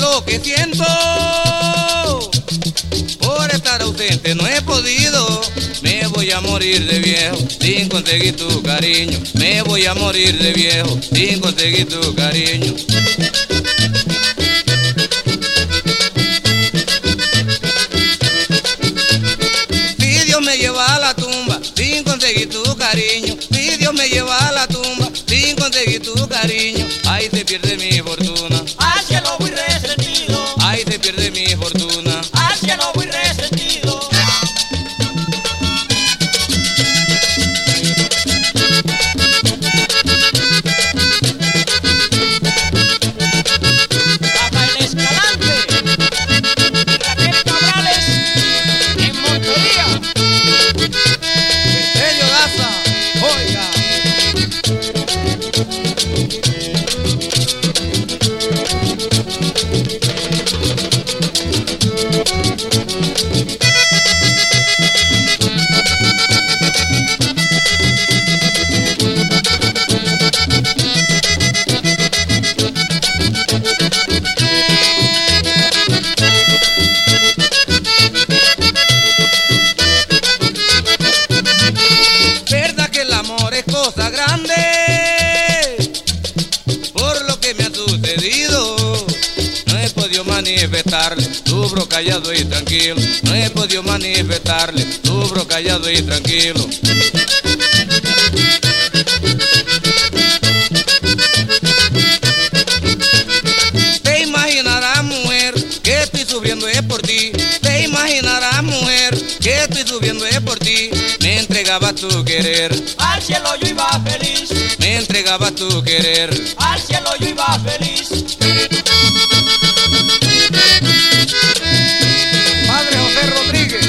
lo que siento. Por estar ausente no he podido. Me voy a morir de viejo sin conseguir tu cariño. Me voy a morir de viejo sin conseguir tu cariño. Si Dios me lleva a la tumba sin conseguir tu cariño. Si Dios me lleva a la tumba sin conseguir tu cariño. Ahí se pierde mi pierde mi fortuna. Verdad que el amor es cosa grande Por lo que me ha sucedido. No he podido manifestarle Sufro callado y tranquilo. No he podido manifestarle Sufro callado y tranquilo entregaba tu querer. Al cielo yo iba feliz, Me entregaba tu querer. Al cielo yo iba feliz. Padre José Rodríguez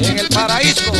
en el paraíso